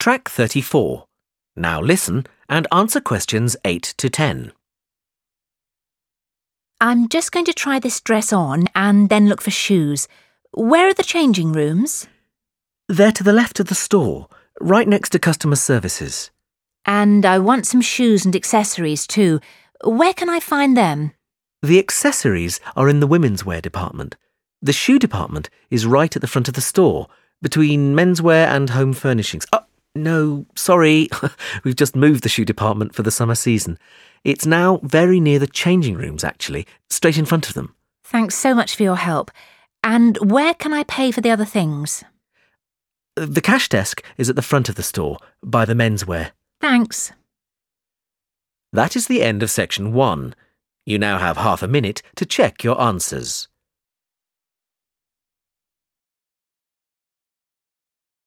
Track 34. Now listen and answer questions 8 to 10. I'm just going to try this dress on and then look for shoes. Where are the changing rooms? They're to the left of the store, right next to customer services. And I want some shoes and accessories too. Where can I find them? The accessories are in the women's wear department. The shoe department is right at the front of the store, between menswear and home furnishings. Oh, no, sorry. We've just moved the shoe department for the summer season. It's now very near the changing rooms, actually, straight in front of them. Thanks so much for your help. And where can I pay for the other things? The cash desk is at the front of the store, by the menswear. Thanks. That is the end of section one. You now have half a minute to check your answers.